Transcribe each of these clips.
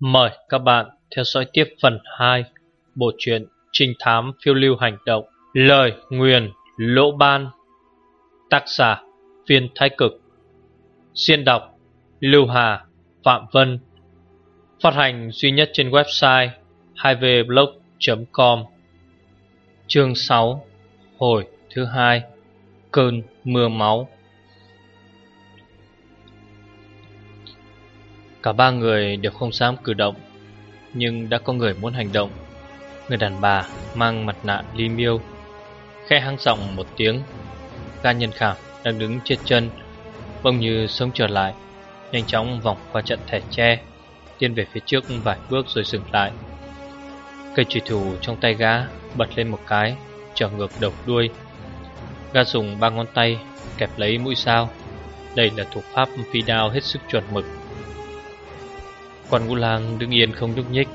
Mời các bạn theo dõi tiếp phần 2 Bộ truyện Trinh thám phiêu lưu hành động, Lời nguyền lỗ ban, Tác giả Viên Thái Cực. Xuyên đọc, Lưu Hà Phạm Vân. Phát hành duy nhất trên website 2vblog.com Chương 6 Hồi thứ hai, Cơn mưa máu. Cả ba người đều không dám cử động, Nhưng đã có người muốn hành động. Người đàn bà mang mặt nạ ly miêu Khe hăng giọng một tiếng. Ga nhân khảm đang đứng trên chân Bông như sống trở lại, Nhanh chóng vòng qua trận thẻ tre, Tiến về phía trước vài bước rồi dừng lại. Cây trùy thủ trong tay gã bật lên một cái, Trở ngược đầu đuôi. Gã dùng ba ngón tay kẹp lấy mũi sao Đây là thủ pháp phi đao hết sức chuẩn mực. Quan ngũ lang đứng yên không nhúc nhích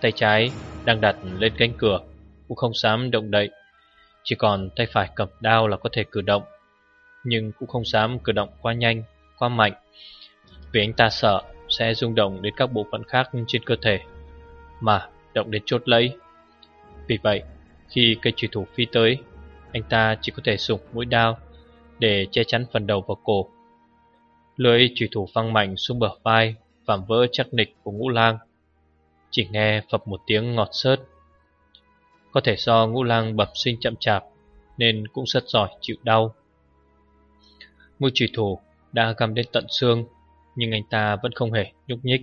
Tay trái đang đặt lên cánh cửa Cũng không dám động đậy. Chỉ còn tay phải cầm đao là có thể cử động Nhưng cũng không dám cử động quá nhanh, quá mạnh Vì anh ta sợ sẽ rung động đến các bộ phận khác trên cơ thể Mà động đến chốt lấy. Vì vậy khi cây trùy thủ phi tới Anh ta chỉ có thể dùng mũi đao Để che chắn phần đầu và cổ. Lưỡi trùy thủ văng mạnh xuống bờ vai Vảm vỡ chắc nịch của ngũ lang. Chỉ nghe phập một tiếng ngọt sớt. Có thể do ngũ lang bẩm sinh chậm chạp, Nên cũng rất giỏi chịu đau. Mũi trùy thủ đã găm đến tận xương, Nhưng anh ta vẫn không hề nhúc nhích.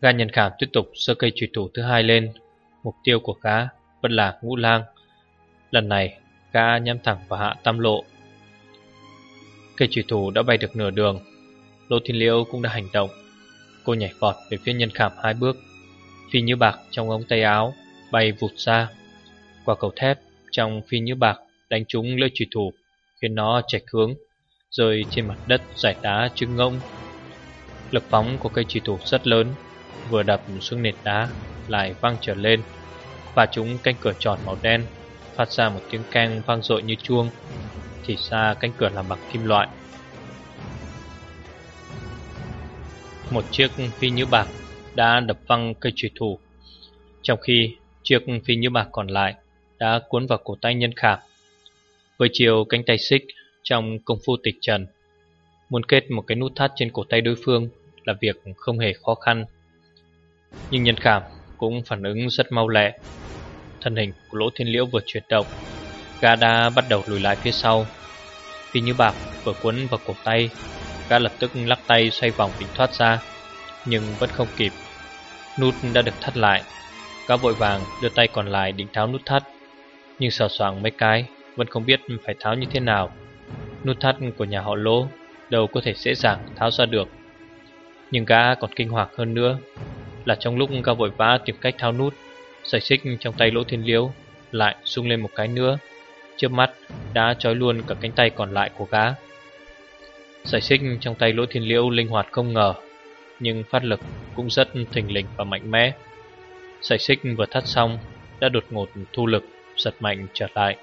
Ga nhân khảm tiếp tục sơ cây trùy thủ thứ hai lên. Mục tiêu của cá vẫn là ngũ lang. Lần này, gã nhắm thẳng vào hạ tam lộ. Cây trùy thủ đã bay được nửa đường Lô Thiên Liễu cũng đã hành động. Cô nhảy vọt về phía nhân khảm hai bước, Phi như bạc trong ống tay áo Bay vụt ra. Quả cầu thép, trong phi như bạc Đánh trúng lưỡi trùy thủ, Khiến nó chạch hướng, Rơi trên mặt đất giải đá trứng ngông Lực phóng của cây trùy thủ rất lớn, Vừa đập xuống nền đá, Lại văng trở lên, Và chúng cánh cửa tròn màu đen, Phát ra một tiếng keng vang dội như chuông, Thì ra cánh cửa làm bằng kim loại. Một chiếc phi nhữ bạc đã đập văng cây trùy thủ. Trong khi chiếc phi nhữ bạc còn lại đã cuốn vào cổ tay nhân khảm, Với chiều cánh tay xích trong công phu tịch trần. Muốn kết một cái nút thắt trên cổ tay đối phương là việc không hề khó khăn. Nhưng nhân khảm cũng phản ứng rất mau lẹ. Thân hình của lỗ thiên liễu vừa chuyển động, Gã đã bắt đầu lùi lại phía sau. Phi như bạc vừa cuốn vào cổ tay Gã lập tức lắc tay xoay vòng định thoát ra, Nhưng vẫn không kịp. Nút đã được thắt lại Gã vội vàng đưa tay còn lại định tháo nút thắt, Nhưng sờ soạng mấy cái, Vẫn không biết phải tháo như thế nào. Nút thắt của nhà họ lỗ Đâu có thể dễ dàng tháo ra được. Nhưng gã còn kinh hoàng hơn nữa, Là trong lúc gã vội vã tìm cách tháo nút, Sợi xích trong tay lỗ thiên liếu Lại sung lên một cái nữa. Trước mắt, đã trói luôn cả cánh tay còn lại của gã. Giải xích trong tay lỗ thiên liễu linh hoạt không ngờ, Nhưng phát lực cũng rất thình lình và mạnh mẽ. Giải xích vừa thắt xong, Đã đột ngột thu lực, Giật mạnh trở lại.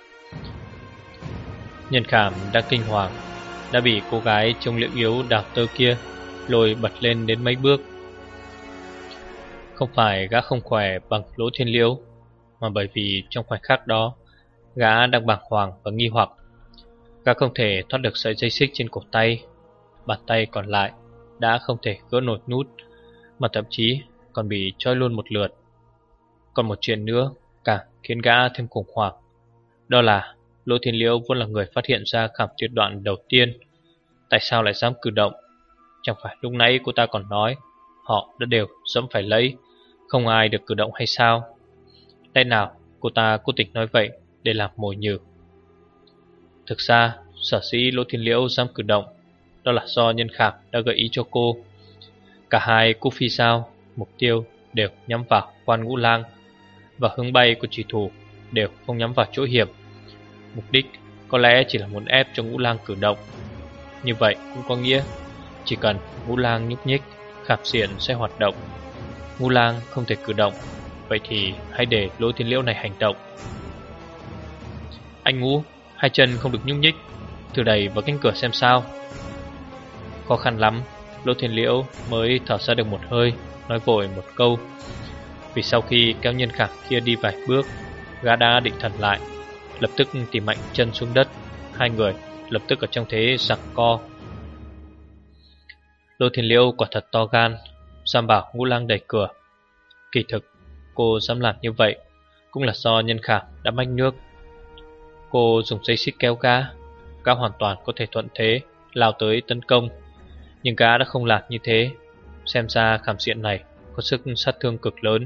Nhân khảm đang kinh hoàng, Đã bị cô gái trông liễu yếu đào tơ kia Lôi bật lên đến mấy bước. Không phải gã không khỏe bằng lỗ thiên liễu, Mà bởi vì trong khoảnh khắc đó, Gã đang bàng hoàng và nghi hoặc. Gã không thể thoát được sợi dây xích trên cổ tay. Bàn tay còn lại đã không thể gỡ nổi nút, Mà thậm chí còn bị trói luôn một lượt. Còn một chuyện nữa càng khiến gã thêm khủng hoảng, Đó là Lỗ Thiên Liễu vốn là người phát hiện ra khảm tuyệt đoạn đầu tiên. Tại sao lại dám cử động? Chẳng phải lúc nãy cô ta còn nói Họ đã đều dẫm phải lấy, Không ai được cử động hay sao? Đây nào cô ta cố tình nói vậy Để làm mồi nhử? Thực ra, sở sĩ Lỗ Thiên Liễu dám cử động, Đó là do nhân khảm đã gợi ý cho cô. Cả hai cú phi sao, Mục tiêu đều nhắm vào quan ngũ lang Và hướng bay của chỉ thủ Đều không nhắm vào chỗ hiểm. Mục đích có lẽ chỉ là muốn ép cho ngũ lang cử động. Như vậy cũng có nghĩa, Chỉ cần ngũ lang nhúc nhích Khảm diện sẽ hoạt động. Ngũ lang không thể cử động, Vậy thì hãy để lỗ thiên liễu này hành động. Anh ngũ Hai chân không được nhúc nhích. Thử đẩy vào cánh cửa xem sao. Khó khăn lắm. Lỗ thiên liễu mới thở ra được một hơi, nói vội một câu. Vì sau khi kéo nhân khảm kia đi vài bước, Gã đã định thần lại, Lập tức tìm mạnh chân xuống đất. Hai người lập tức ở trong thế giặc co. Lô Thiên liễu quả thật to gan, Sam bảo ngũ lang đẩy cửa. Kỳ thực, cô dám làm như vậy Cũng là do nhân khảm đã mách nước. Cô dùng dây xích kéo gã Gã hoàn toàn có thể thuận thế, Lao tới tấn công. Nhưng gã đã không lạc như thế. Xem ra khảm diện này có sức sát thương cực lớn,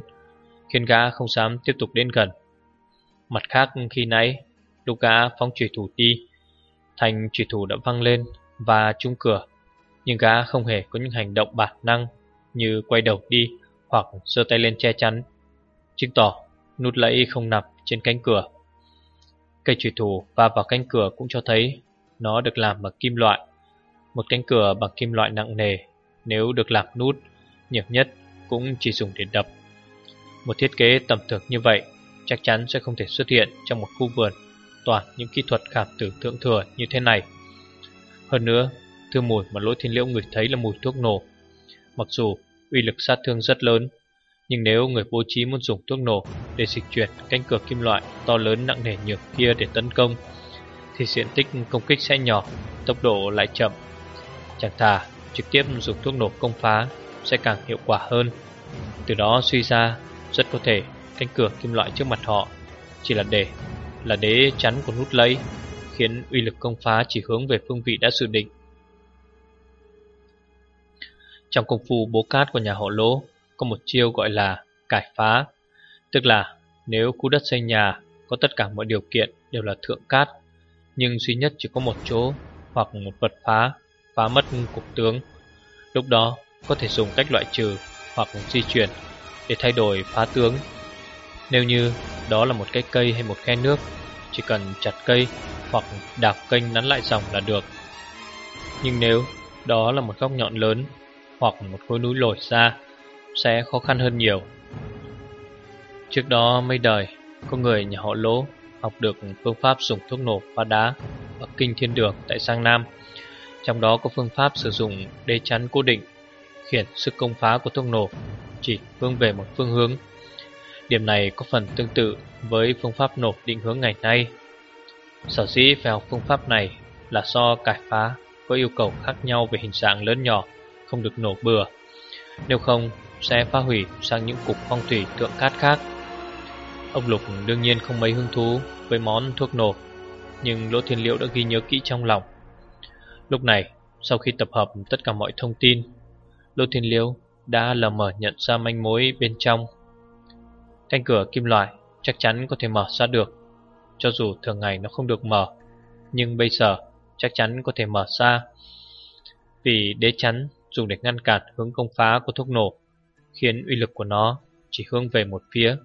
Khiến gã không dám tiếp tục đến gần. Mặt khác, khi nãy, Lúc gã phóng trùy thủ đi, Thành trùy thủ đã văng lên Và trúng cửa. Nhưng gã không hề có những hành động bản năng Như quay đầu đi Hoặc giơ tay lên che chắn. Chứng tỏ, nút lẫy không nằm trên cánh cửa. Cây trùy thủ va vào cánh cửa cũng cho thấy Nó được làm bằng kim loại. Một cánh cửa bằng kim loại nặng nề, Nếu được làm nút Nhiều nhất cũng chỉ dùng để đập. Một thiết kế tầm thường như vậy Chắc chắn sẽ không thể xuất hiện trong một khu vườn Toàn những kỹ thuật khảm tử thượng thừa như thế này. Hơn nữa Thứ mùi mà lỗ thiên liễu người thấy là mùi thuốc nổ. Mặc dù uy lực sát thương rất lớn, Nhưng nếu người bố trí muốn dùng thuốc nổ để dịch chuyển cánh cửa kim loại to lớn nặng nề nhược kia để tấn công, Thì diện tích công kích sẽ nhỏ, Tốc độ lại chậm. Chẳng thà trực tiếp dùng thuốc nổ công phá Sẽ càng hiệu quả hơn. Từ đó suy ra Rất có thể cánh cửa kim loại trước mặt họ Chỉ là để, Là đế chắn của nút lấy Khiến uy lực công phá chỉ hướng về phương vị đã dự định. Trong công phu bố cát của nhà họ lỗ, Có một chiêu gọi là cải phá. Tức là, nếu khu đất xây nhà Có tất cả mọi điều kiện đều là thượng cát, Nhưng duy nhất chỉ có một chỗ Hoặc một vật phá Phá mất cục tướng, Lúc đó có thể dùng cách loại trừ Hoặc di chuyển để thay đổi phá tướng. Nếu như đó là một cái cây hay một khe nước, Chỉ cần chặt cây hoặc đạp kênh nắn lại dòng là được. Nhưng nếu đó là một góc nhọn lớn Hoặc một khối núi lồi ra Sẽ khó khăn hơn nhiều. Trước đó mấy đời Có người nhà họ lỗ Học được phương pháp dùng thuốc nổ phá đá Ở kinh thiên đường tại Sang Nam Trong đó có phương pháp sử dụng đê chắn cố định Khiển sức công phá của thuốc nổ Chỉ hướng về một phương hướng Điểm này có phần tương tự với phương pháp nổ định hướng ngày nay Sở dĩ phải học phương pháp này là do cải phá có yêu cầu khác nhau về hình dạng lớn nhỏ, không được nổ bừa. Nếu không, sẽ phá hủy sang những cục phong thủy tượng cát khác. Ông Lục đương nhiên không mấy hứng thú với món thuốc nổ, nhưng Lỗ Thiên Liễu đã ghi nhớ kỹ trong lòng. Lúc này, sau khi tập hợp tất cả mọi thông tin, Lỗ Thiên Liễu đã lờ mờ nhận ra manh mối bên trong. Cánh cửa kim loại chắc chắn có thể mở ra được cho dù thường ngày nó không được mở Nhưng bây giờ chắc chắn có thể mở ra Vì đế chắn dùng để ngăn cản hướng công phá của thuốc nổ Khiến uy lực của nó chỉ hướng về một phía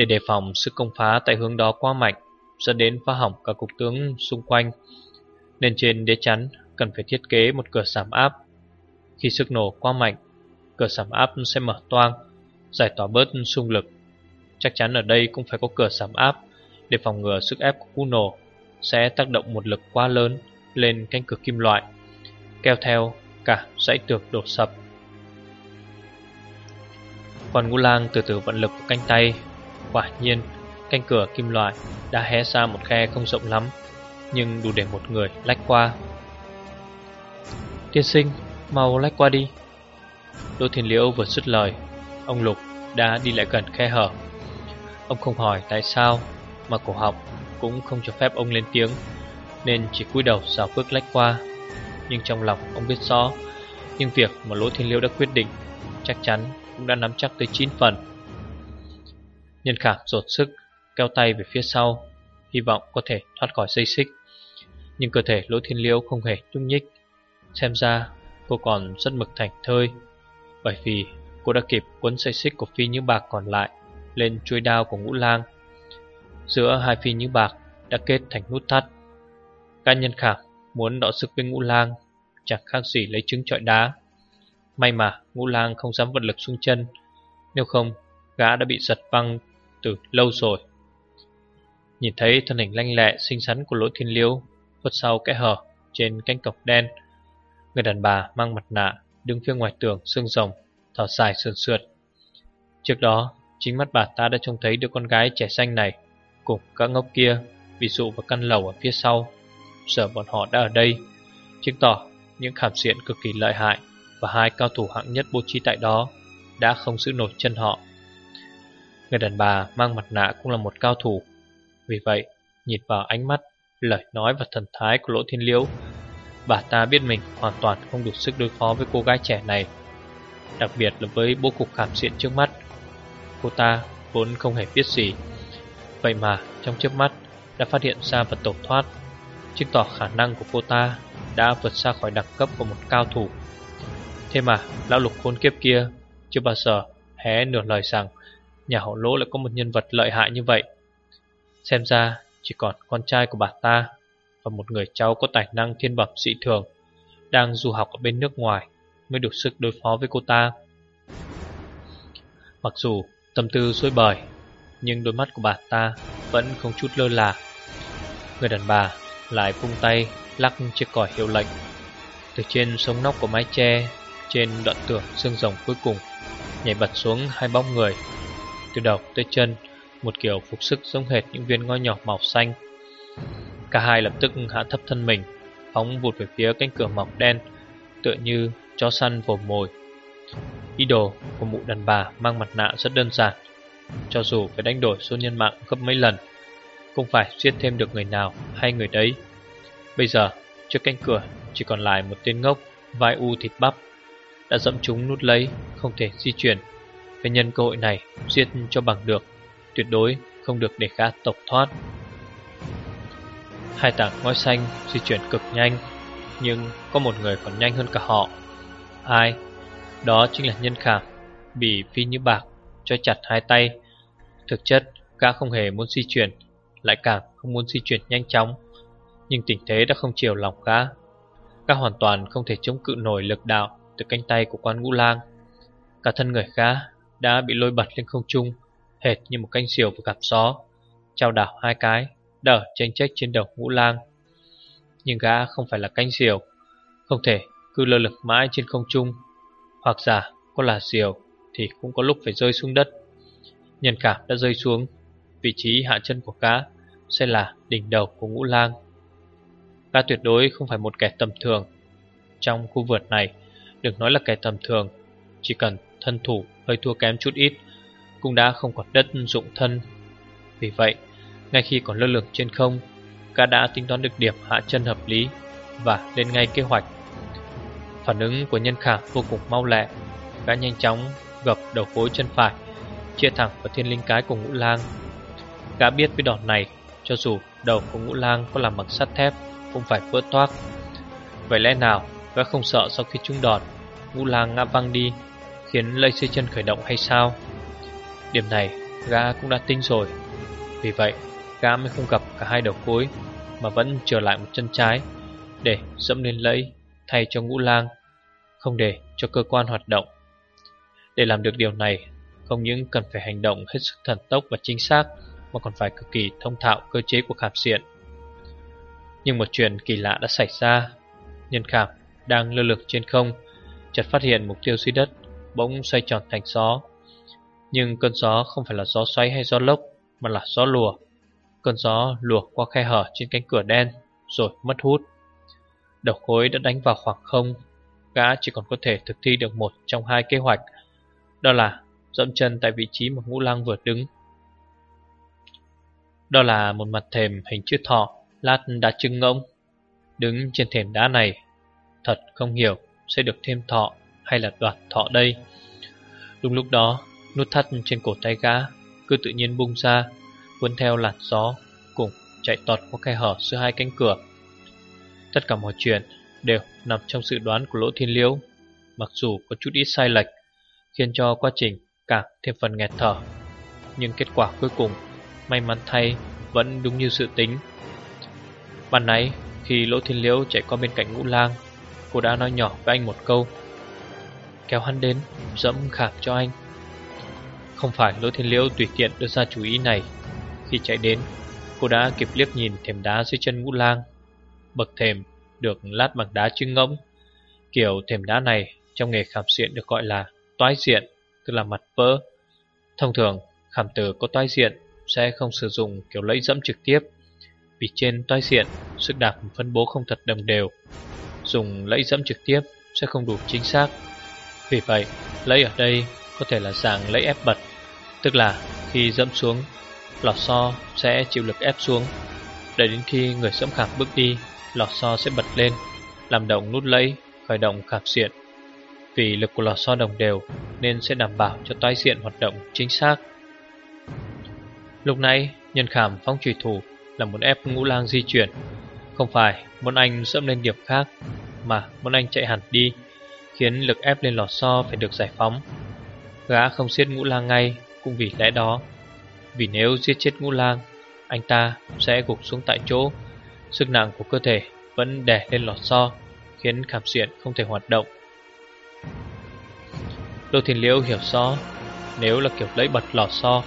để đề phòng sức công phá tại hướng đó quá mạnh Dẫn đến phá hỏng cả cục tướng xung quanh. Nên trên đế chắn cần phải thiết kế một cửa giảm áp. Khi sức nổ quá mạnh Cửa giảm áp sẽ mở toang Giải tỏa bớt xung lực. Chắc chắn ở đây cũng phải có cửa giảm áp để phòng ngừa sức ép của cú nổ sẽ tác động một lực quá lớn lên cánh cửa kim loại, kéo theo cả dãy tường đổ sập. Còn ngũ lang từ từ vận lực của cánh tay, quả nhiên canh cửa kim loại đã hé ra một khe không rộng lắm, nhưng đủ để một người lách qua. Tiên sinh, mau lách qua đi. Đỗ Thiên Liễu vừa dứt lời, ông Lục đã đi lại gần khe hở. Ông không hỏi tại sao mà cổ họng cũng không cho phép ông lên tiếng Nên chỉ cúi đầu rào bước lách qua Nhưng trong lòng ông biết rõ Nhưng việc mà Lỗ Thiên Liễu đã quyết định Chắc chắn cũng đã nắm chắc tới 9 phần Nhân khảm dột sức Kéo tay về phía sau, Hy vọng có thể thoát khỏi dây xích. Nhưng cơ thể Lỗ Thiên liễu không hề nhúc nhích. Xem ra, cô còn rất mực thành thơi, Bởi vì cô đã kịp cuốn dây xích của phi những bạc còn lại Lên chuôi đao của ngũ lang. Giữa hai phi những bạc đã kết thành nút thắt. Các nhân khảm muốn đọ sức với ngũ lang, Chẳng khác gì lấy trứng trọi đá. May mà ngũ lang không dám vận lực xuống chân, Nếu không, gã đã bị giật văng từ lâu rồi Nhìn thấy thân hình lanh lẹ xinh xắn của lỗ thiên liêu Khuất sau kẽ hở trên cánh cọc đen Người đàn bà mang mặt nạ đứng phía ngoài tường xương rồng thở dài sườn sượt. Trước đó, chính mắt bà ta đã trông thấy đứa con gái trẻ xanh này cùng các ngốc kia bị dụ vào căn lầu ở phía sau. Giờ bọn họ đã ở đây, chứng tỏ những khảm diện cực kỳ lợi hại và hai cao thủ hạng nhất bố trí tại đó đã không giữ nổi chân họ. Người đàn bà mang mặt nạ cũng là một cao thủ. Vì vậy, nhìn vào ánh mắt, lời nói và thần thái của Lỗ Thiên Liễu, bà ta biết mình hoàn toàn không đủ sức đối phó với cô gái trẻ này. Đặc biệt là với bố cục khảm diện trước mắt. Cô ta vốn không hề biết gì. Vậy mà trong trước mắt đã phát hiện ra và tổ thoát, chứng tỏ khả năng của cô ta đã vượt xa khỏi đẳng cấp của một cao thủ. Thế mà lão lục khốn kiếp kia chưa bao giờ hé nửa lời rằng nhà họ lỗ lại có một nhân vật lợi hại như vậy. Xem ra chỉ còn con trai của bà ta và một người cháu có tài năng thiên bẩm dị thường đang du học ở bên nước ngoài mới đủ sức đối phó với cô ta. Mặc dù tâm tư xuôi bời, nhưng đôi mắt của bà ta vẫn không chút lơ là. Người đàn bà lại vung tay lắc chiếc còi hiệu lệnh. Từ trên sống nóc của mái che, trên đoạn tường xương rồng cuối cùng, nhảy bật xuống hai bóng người. Từ đầu tới chân, một kiểu phục sức giống hệt những viên ngói nhỏ màu xanh. Cả hai lập tức hạ thấp thân mình, phóng vụt về phía cánh cửa mỏng đen, tựa như chó săn vồ mồi. Ý đồ của mụ đàn bà mang mặt nạ rất đơn giản, cho dù phải đánh đổi số nhân mạng gấp mấy lần, không phải giết thêm được người nào hay người đấy. Bây giờ, trước cánh cửa chỉ còn lại một tên ngốc, vai u thịt bắp, đã dẫm chúng nút lấy, không thể di chuyển. Phải nhân cơ hội này giết cho bằng được, tuyệt đối không được để gã tộc thoát. Hai tảng ngói xanh di chuyển cực nhanh, nhưng có một người còn nhanh hơn cả họ. Ai? Đó chính là nhân khảm, bị phi như bạc, cho chặt hai tay. Thực chất, gã không hề muốn di chuyển, lại càng không muốn di chuyển nhanh chóng. Nhưng tình thế đã không chiều lòng gã. Gã hoàn toàn không thể chống cự nổi lực đạo từ cánh tay của quan ngũ lang. Cả thân người gã đã bị lôi bật lên không trung, hệt như một canh diều vừa gặp gió, trao đảo hai cái, đỡ tranh trách trên đầu ngũ lang. Nhưng gã không phải là canh diều, không thể cứ lơ lực mãi trên không trung, hoặc giả có là diều thì cũng có lúc phải rơi xuống đất. Nhân cảm đã rơi xuống, vị trí hạ chân của gã sẽ là đỉnh đầu của ngũ lang. Gã tuyệt đối không phải một kẻ tầm thường. Trong khu vượt này, đừng nói là kẻ tầm thường, chỉ cần thân thủ hơi thua kém chút ít, cũng đã không còn đất dụng thân. Vì vậy, ngay khi còn lơ lửng trên không, gã đã tính toán được điểm hạ chân hợp lý và lên ngay kế hoạch. Phản ứng của nhân khả vô cùng mau lẹ, gã nhanh chóng gập đầu gối chân phải, chia thẳng vào thiên linh cái của ngũ lang. Gã biết với đòn này, cho dù đầu của ngũ lang có làm bằng sắt thép, cũng phải vỡ toác. Vậy lẽ nào gã không sợ sau khi trúng đòn, ngũ lang ngã văng đi, khiến lây xây chân khởi động hay sao? Điểm này gã cũng đã tinh rồi. Vì vậy, gã mới không gặp cả hai đầu cuối mà vẫn trở lại một chân trái để dẫm lên lẫy thay cho ngũ lang, không để cho cơ quan hoạt động. Để làm được điều này, không những cần phải hành động hết sức thần tốc và chính xác, mà còn phải cực kỳ thông thạo cơ chế của khảm diện. Nhưng một chuyện kỳ lạ đã xảy ra. Nhân khảm đang lơ lửng trên không, chợt phát hiện mục tiêu dưới đất, bỗng xoay tròn thành gió. Nhưng cơn gió không phải là gió xoáy hay gió lốc, mà là gió lùa. Cơn gió lùa qua khe hở trên cánh cửa đen, rồi mất hút. Đầu khối đã đánh vào khoảng không, gã chỉ còn có thể thực thi được một trong hai kế hoạch, đó là dẫm chân tại vị trí mà ngũ lang vừa đứng. Đó là một mặt thềm hình chữ thọ, lát đá trưng ngỗng. Đứng trên thềm đá này, thật không hiểu sẽ được thêm thọ hay là đoạt thọ đây. Đúng lúc đó, nút thắt trên cổ tay gã cứ tự nhiên bung ra, cuốn theo làn gió, cùng chạy tọt qua khe hở giữa hai cánh cửa. Tất cả mọi chuyện đều nằm trong sự đoán của Lỗ Thiên Liễu, mặc dù có chút ít sai lệch, khiến cho quá trình càng thêm phần nghẹt thở. Nhưng kết quả cuối cùng, may mắn thay, vẫn đúng như dự tính. Ban nãy, khi Lỗ Thiên Liễu chạy qua bên cạnh ngũ lang, cô đã nói nhỏ với anh một câu. Kéo hắn đến, dẫm khảm cho anh. Không phải Lỗ Thiên Liễu tùy tiện đưa ra chú ý này. Khi chạy đến, cô đã kịp liếc nhìn thềm đá dưới chân ngũ lang. Bậc thềm được lát bằng đá trưng ngỗng. Kiểu thềm đá này trong nghề khảm diện được gọi là toái diện, tức là mặt vỡ. Thông thường, khảm tử có toái diện sẽ không sử dụng kiểu lẫy dẫm trực tiếp, vì trên toái diện sức đạp phân bố không thật đồng đều. Dùng lẫy dẫm trực tiếp sẽ không đủ chính xác. Vì vậy, lấy ở đây có thể là dạng lấy ép bật, tức là khi dẫm xuống, lò xo sẽ chịu lực ép xuống. Đợi đến khi người dẫm khảm bước đi, lò xo sẽ bật lên, làm động nút lấy, khởi động khảm diện. Vì lực của lò xo đồng đều nên sẽ đảm bảo cho toái diện hoạt động chính xác. Lúc này, nhân khảm phóng trùy thủ là muốn ép ngũ lang di chuyển, không phải muốn anh dẫm lên điểm khác, mà muốn anh chạy hẳn đi, khiến lực ép lên lò xo phải được giải phóng. Gã không giết ngũ lang ngay cũng vì lẽ đó. Vì nếu giết chết ngũ lang, anh ta sẽ gục xuống tại chỗ, sức nặng của cơ thể vẫn đè lên lò xo, khiến khảm diện không thể hoạt động. Lô Thiên Liễu hiểu rõ, nếu là kiểu lấy bật lò xo,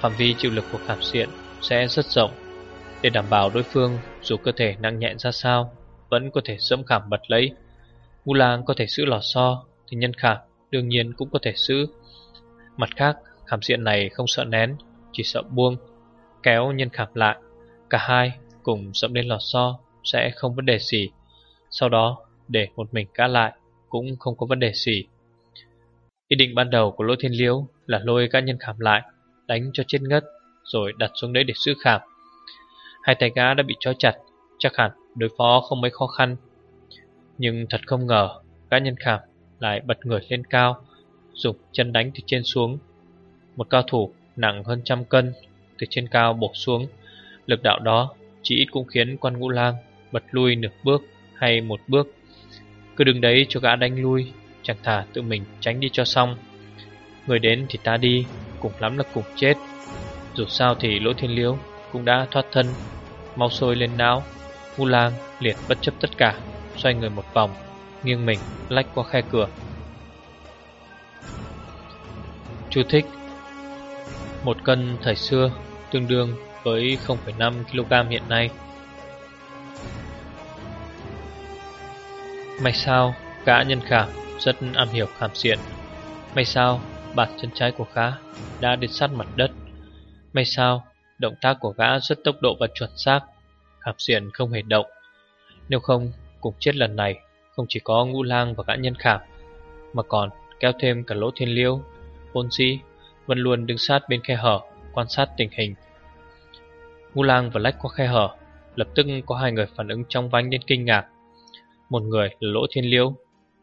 phạm vi chịu lực của khảm diện sẽ rất rộng. Để đảm bảo đối phương dù cơ thể nặng nhẹ ra sao, vẫn có thể dẫm khảm bật lấy. Ngu lang có thể giữ lò xo, thì nhân khảm đương nhiên cũng có thể giữ. Mặt khác, khảm diện này không sợ nén, chỉ sợ buông, kéo nhân khảm lại. Cả hai cùng dẫm lên lò xo sẽ không vấn đề gì. Sau đó, để một mình cá lại cũng không có vấn đề gì. Ý định ban đầu của Lỗ Thiên Liễu là lôi cá nhân khảm lại, đánh cho chết ngất, rồi đặt xuống đấy để giữ khảm. Hai tay gã đã bị trói chặt, chắc hẳn đối phó không mấy khó khăn. Nhưng thật không ngờ, gã nhân khảm lại bật người lên cao, dùng chân đánh từ trên xuống. Một cao thủ nặng hơn trăm cân từ trên cao bổ xuống, lực đạo đó chỉ ít cũng khiến quan ngũ lang bật lui nửa bước hay một bước. Cứ đứng đấy cho gã đánh lui Chẳng thà tự mình tránh đi cho xong. Người đến thì ta đi Cùng lắm là cùng chết. Dù sao thì lỗ thiên liếu Cũng đã thoát thân Mau sôi lên não. Ngũ lang liệt bất chấp tất cả. Xoay người một vòng Nghiêng mình lách qua khe cửa. Chú thích Một cân thời xưa Tương đương với 0,5 kg hiện nay. May sao Gã nhân khảm rất am hiểu khảm diện May sao bàn chân trái của gã đã đến sát mặt đất. May sao động tác của gã rất tốc độ và chuẩn xác. Khảm diện không hề động. Nếu không cùng chết lần này Không chỉ có ngũ lang và gã nhân khảm, Mà còn kéo thêm cả lỗ thiên liêu Bôn dĩ vẫn luôn đứng sát bên khe hở, Quan sát tình hình. Ngũ lang và lách qua khe hở, Lập tức có hai người phản ứng trong vánh đến kinh ngạc. Một người là lỗ thiên liêu,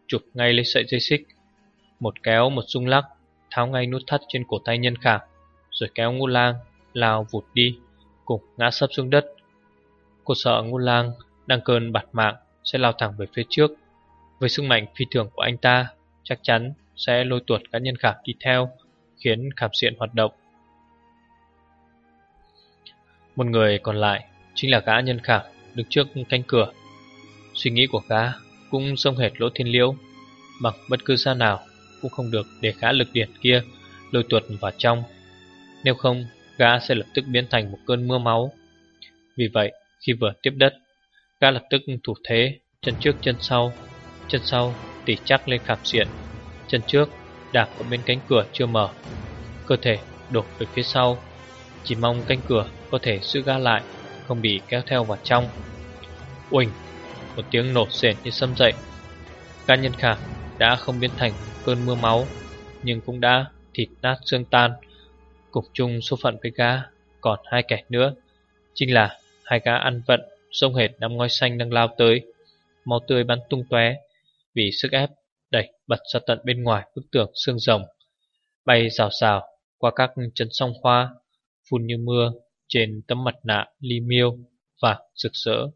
chụp ngay lấy sợi dây xích, Một kéo một rung lắc, Tháo ngay nút thắt trên cổ tay nhân khảm, Rồi kéo Ngũ lang lao vụt đi, Cùng ngã sấp xuống đất. Cô sợ Ngũ lang đang cơn bạt mạng sẽ lao thẳng về phía trước. Với sức mạnh phi thường của anh ta, Chắc chắn sẽ lôi tuột cá nhân khảm đi theo, Khiến khảm diện hoạt động. Một người còn lại Chính là gã nhân khảm Đứng trước cánh cửa. Suy nghĩ của gã cũng sông hệt lỗ thiên liễu Bằng bất cứ xa nào Cũng không được để gã lực điển kia Lôi tuột vào trong. Nếu không, gã sẽ lập tức biến thành một cơn mưa máu. Vì vậy, khi vừa tiếp đất Gã lập tức thủ thế, Chân trước, chân sau. Chân sau tỉ chắc lên khảm diện Chân trước, đạp ở bên cánh cửa chưa mở. Cơ thể đổ về phía sau. Chỉ mong cánh cửa có thể giữ gã lại, Không bị kéo theo vào trong. Uỳnh, một tiếng nổ sền như sâm dậy. Gã nhân khả đã không biến thành cơn mưa máu, Nhưng cũng đã thịt nát xương tan. Cục chung số phận với gã Còn hai kẻ nữa, Chính là hai gã ăn vận. Sông hệt năm ngôi xanh đang lao tới. Máu tươi bắn tung tóe Vì sức ép đẩy bật ra tận bên ngoài bức tường xương rồng. Bay rào rào qua các chân sông hoa, Phun như mưa trên tấm mặt nạ ly miêu và rực rỡ.